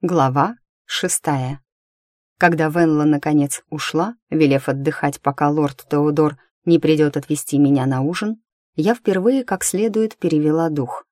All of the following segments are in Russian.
Глава шестая. Когда Венла наконец ушла, велев отдыхать, пока лорд Теодор не придет отвезти меня на ужин, я впервые как следует перевела дух.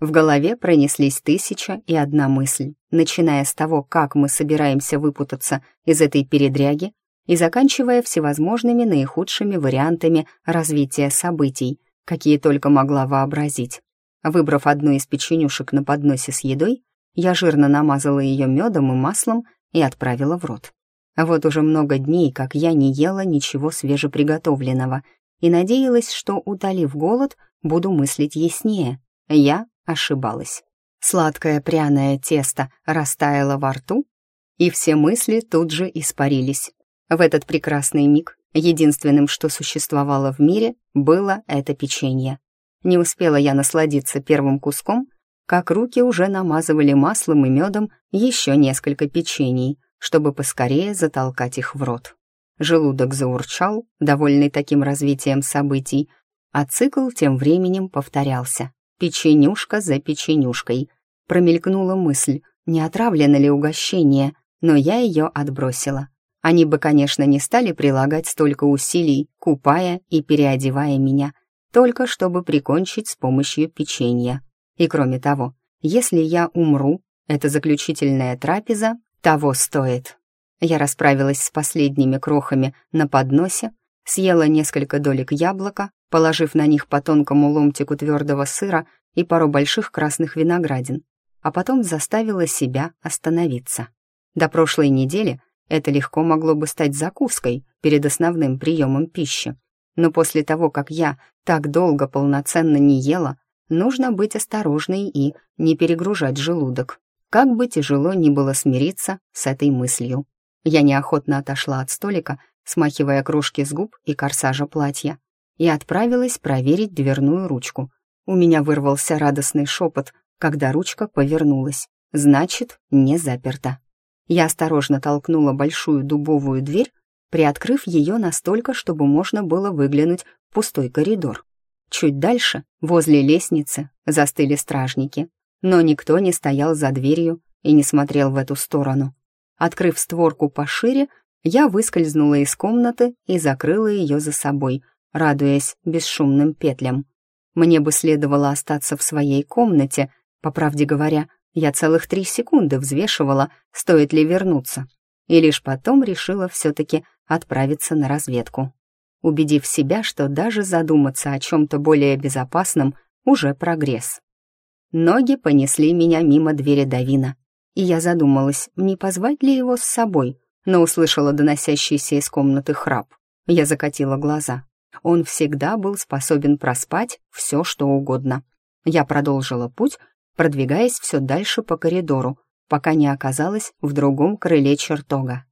В голове пронеслись тысяча и одна мысль, начиная с того, как мы собираемся выпутаться из этой передряги и заканчивая всевозможными наихудшими вариантами развития событий, какие только могла вообразить. Выбрав одну из печенюшек на подносе с едой, я жирно намазала ее медом и маслом и отправила в рот. Вот уже много дней, как я не ела ничего свежеприготовленного, и надеялась, что, утолив голод, буду мыслить яснее. Я ошибалась. Сладкое пряное тесто растаяло во рту, и все мысли тут же испарились. В этот прекрасный миг единственным, что существовало в мире, было это печенье. Не успела я насладиться первым куском, как руки уже намазывали маслом и медом еще несколько печений, чтобы поскорее затолкать их в рот. Желудок заурчал, довольный таким развитием событий, а цикл тем временем повторялся. Печенюшка за печенюшкой. Промелькнула мысль, не отравлено ли угощение, но я ее отбросила. Они бы, конечно, не стали прилагать столько усилий, купая и переодевая меня, только чтобы прикончить с помощью печенья. И кроме того, если я умру, эта заключительная трапеза того стоит. Я расправилась с последними крохами на подносе, съела несколько долек яблока, положив на них по тонкому ломтику твердого сыра и пару больших красных виноградин, а потом заставила себя остановиться. До прошлой недели это легко могло бы стать закуской перед основным приемом пищи. Но после того, как я так долго полноценно не ела, нужно быть осторожной и не перегружать желудок. Как бы тяжело ни было смириться с этой мыслью. Я неохотно отошла от столика, смахивая кружки с губ и корсажа платья, и отправилась проверить дверную ручку. У меня вырвался радостный шепот, когда ручка повернулась. Значит, не заперта. Я осторожно толкнула большую дубовую дверь, приоткрыв ее настолько, чтобы можно было выглянуть в пустой коридор. Чуть дальше, возле лестницы, застыли стражники, но никто не стоял за дверью и не смотрел в эту сторону. Открыв створку пошире, я выскользнула из комнаты и закрыла ее за собой, радуясь бесшумным петлям. Мне бы следовало остаться в своей комнате, по правде говоря, я целых три секунды взвешивала, стоит ли вернуться, и лишь потом решила все-таки отправиться на разведку убедив себя, что даже задуматься о чем-то более безопасном уже прогресс. Ноги понесли меня мимо двери Давина, и я задумалась, не позвать ли его с собой, но услышала доносящийся из комнаты храп. Я закатила глаза. Он всегда был способен проспать все, что угодно. Я продолжила путь, продвигаясь все дальше по коридору, пока не оказалась в другом крыле чертога.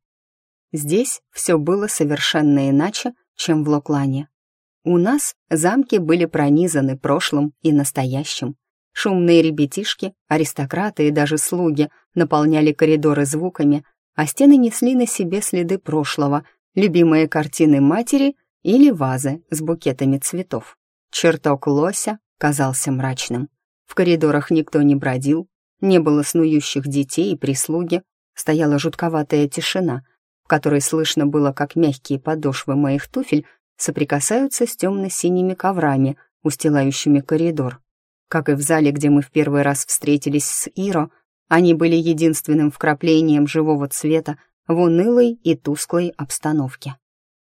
Здесь все было совершенно иначе, чем в Локлане. У нас замки были пронизаны прошлым и настоящим. Шумные ребятишки, аристократы и даже слуги наполняли коридоры звуками, а стены несли на себе следы прошлого, любимые картины матери или вазы с букетами цветов. Чертог лося казался мрачным. В коридорах никто не бродил, не было снующих детей и прислуги, стояла жутковатая тишина — в которой слышно было, как мягкие подошвы моих туфель соприкасаются с темно-синими коврами, устилающими коридор. Как и в зале, где мы в первый раз встретились с Иро, они были единственным вкраплением живого цвета в унылой и тусклой обстановке.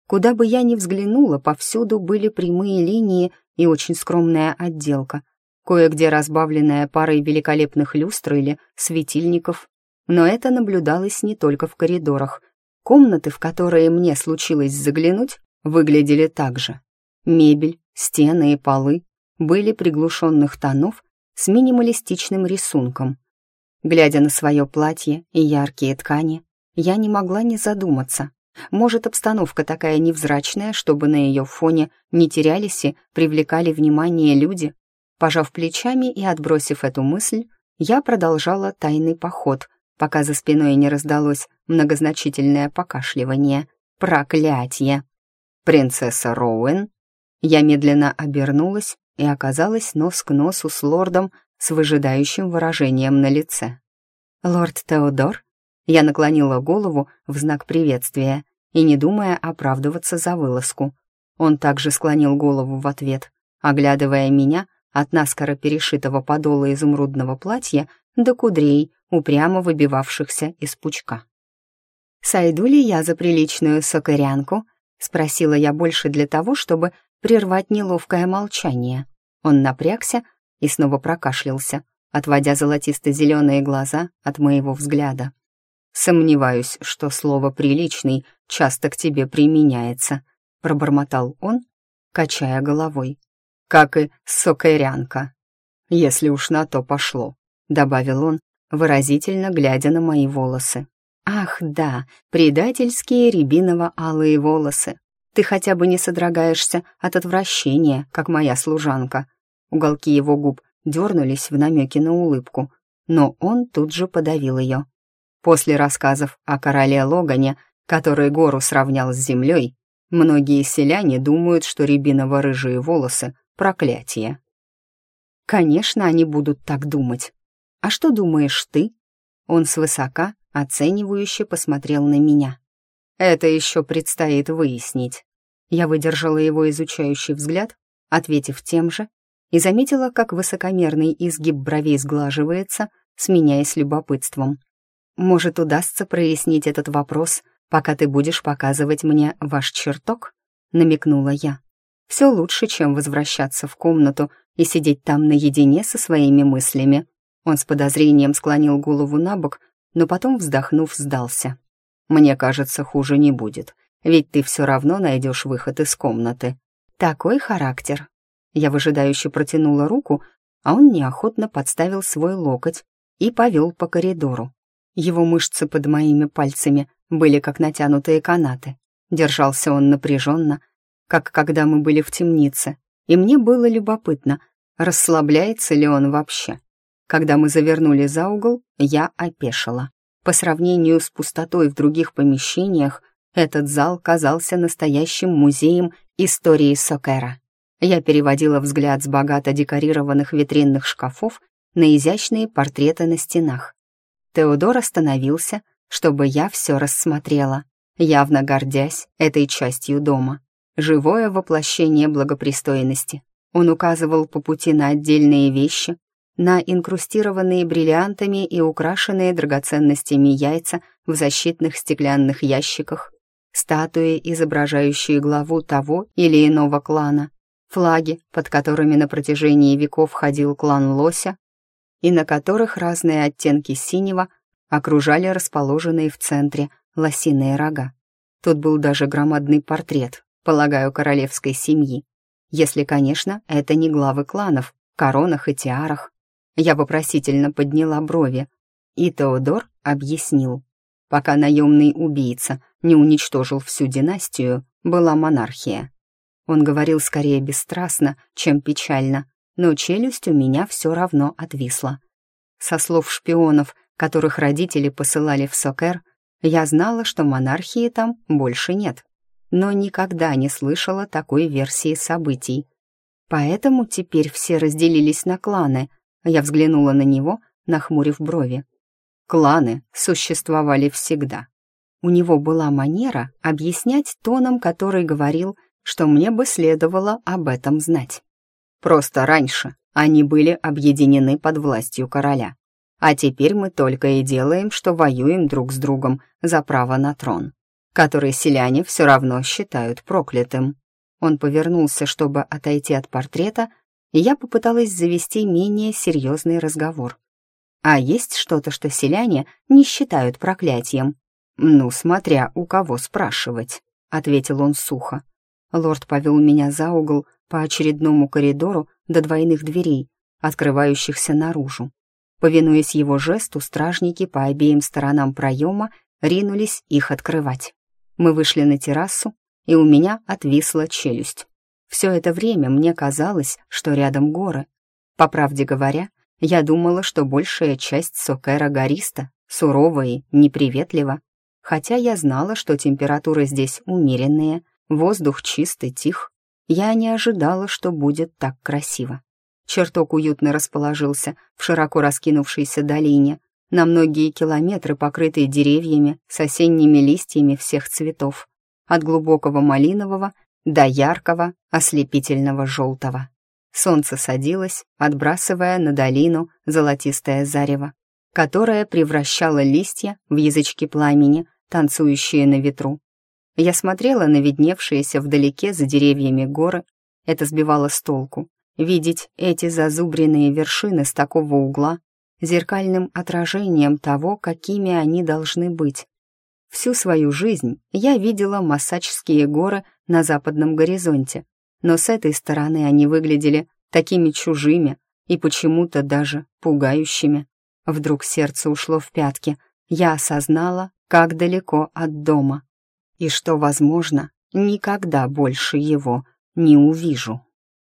Куда бы я ни взглянула, повсюду были прямые линии и очень скромная отделка, кое-где разбавленная парой великолепных люстр или светильников. Но это наблюдалось не только в коридорах. Комнаты, в которые мне случилось заглянуть, выглядели так же. Мебель, стены и полы были приглушенных тонов с минималистичным рисунком. Глядя на свое платье и яркие ткани, я не могла не задуматься. Может, обстановка такая невзрачная, чтобы на ее фоне не терялись и привлекали внимание люди? Пожав плечами и отбросив эту мысль, я продолжала тайный поход, пока за спиной не раздалось многозначительное покашливание. «Проклятье!» «Принцесса Роуэн?» Я медленно обернулась и оказалась нос к носу с лордом с выжидающим выражением на лице. «Лорд Теодор?» Я наклонила голову в знак приветствия и, не думая оправдываться за вылазку. Он также склонил голову в ответ, оглядывая меня от наскоро перешитого подола изумрудного платья до кудрей, упрямо выбивавшихся из пучка. «Сойду ли я за приличную сокырянку?» — спросила я больше для того, чтобы прервать неловкое молчание. Он напрягся и снова прокашлялся, отводя золотисто-зеленые глаза от моего взгляда. «Сомневаюсь, что слово «приличный» часто к тебе применяется», — пробормотал он, качая головой. «Как и сокырянка, если уж на то пошло», — добавил он, выразительно глядя на мои волосы. «Ах, да, предательские рябиново-алые волосы. Ты хотя бы не содрогаешься от отвращения, как моя служанка». Уголки его губ дернулись в намеке на улыбку, но он тут же подавил ее. После рассказов о короле Логане, который гору сравнял с землей, многие селяне думают, что рябиново-рыжие волосы — проклятие. Конечно, они будут так думать. А что думаешь ты? Он свысока, оценивающе посмотрел на меня. Это еще предстоит выяснить. Я выдержала его изучающий взгляд, ответив тем же, и заметила, как высокомерный изгиб бровей сглаживается, сменяясь любопытством. «Может, удастся прояснить этот вопрос, пока ты будешь показывать мне ваш чертог?» — намекнула я. «Все лучше, чем возвращаться в комнату и сидеть там наедине со своими мыслями». Он с подозрением склонил голову на бок, но потом, вздохнув, сдался. «Мне кажется, хуже не будет, ведь ты все равно найдешь выход из комнаты. Такой характер. Я выжидающе протянула руку, а он неохотно подставил свой локоть и повел по коридору. Его мышцы под моими пальцами были как натянутые канаты. Держался он напряженно, как когда мы были в темнице, и мне было любопытно, расслабляется ли он вообще. Когда мы завернули за угол, я опешила. По сравнению с пустотой в других помещениях, этот зал казался настоящим музеем истории Сокера. Я переводила взгляд с богато декорированных витринных шкафов на изящные портреты на стенах. Теодор остановился, чтобы я все рассмотрела, явно гордясь этой частью дома. Живое воплощение благопристойности. Он указывал по пути на отдельные вещи, на инкрустированные бриллиантами и украшенные драгоценностями яйца в защитных стеклянных ящиках, статуи, изображающие главу того или иного клана, флаги, под которыми на протяжении веков ходил клан Лося, и на которых разные оттенки синего окружали расположенные в центре лосиные рога. Тут был даже громадный портрет, полагаю, королевской семьи. Если, конечно, это не главы кланов, коронах и тиарах. Я вопросительно подняла брови, и Теодор объяснил. Пока наемный убийца не уничтожил всю династию, была монархия. Он говорил скорее бесстрастно, чем печально, но челюсть у меня все равно отвисла. Со слов шпионов, которых родители посылали в Сокер, я знала, что монархии там больше нет, но никогда не слышала такой версии событий. Поэтому теперь все разделились на кланы. Я взглянула на него, нахмурив брови. Кланы существовали всегда. У него была манера объяснять тоном, который говорил что мне бы следовало об этом знать. Просто раньше они были объединены под властью короля, а теперь мы только и делаем, что воюем друг с другом за право на трон, который селяне все равно считают проклятым. Он повернулся, чтобы отойти от портрета, я попыталась завести менее серьезный разговор. А есть что-то, что селяне не считают проклятием? «Ну, смотря у кого спрашивать», — ответил он сухо. Лорд повел меня за угол по очередному коридору до двойных дверей, открывающихся наружу. Повинуясь его жесту, стражники по обеим сторонам проема ринулись их открывать. Мы вышли на террасу, и у меня отвисла челюсть. Все это время мне казалось, что рядом горы. По правде говоря, я думала, что большая часть Сокера гориста, сурова и неприветлива, хотя я знала, что температуры здесь умеренные, Воздух чистый, тих. Я не ожидала, что будет так красиво. Чертог уютно расположился в широко раскинувшейся долине. на многие километры покрытые деревьями с осенними листьями всех цветов, от глубокого малинового до яркого ослепительного желтого. Солнце садилось, отбрасывая на долину золотистое зарево, которое превращало листья в язычки пламени, танцующие на ветру. Я смотрела на видневшиеся вдалеке за деревьями горы. Это сбивало с толку. Видеть эти зазубренные вершины с такого угла зеркальным отражением того, какими они должны быть. Всю свою жизнь я видела Массачские горы на западном горизонте, но с этой стороны они выглядели такими чужими и почему-то даже пугающими. Вдруг сердце ушло в пятки, я осознала, как далеко от дома, и что, возможно, никогда больше его не увижу.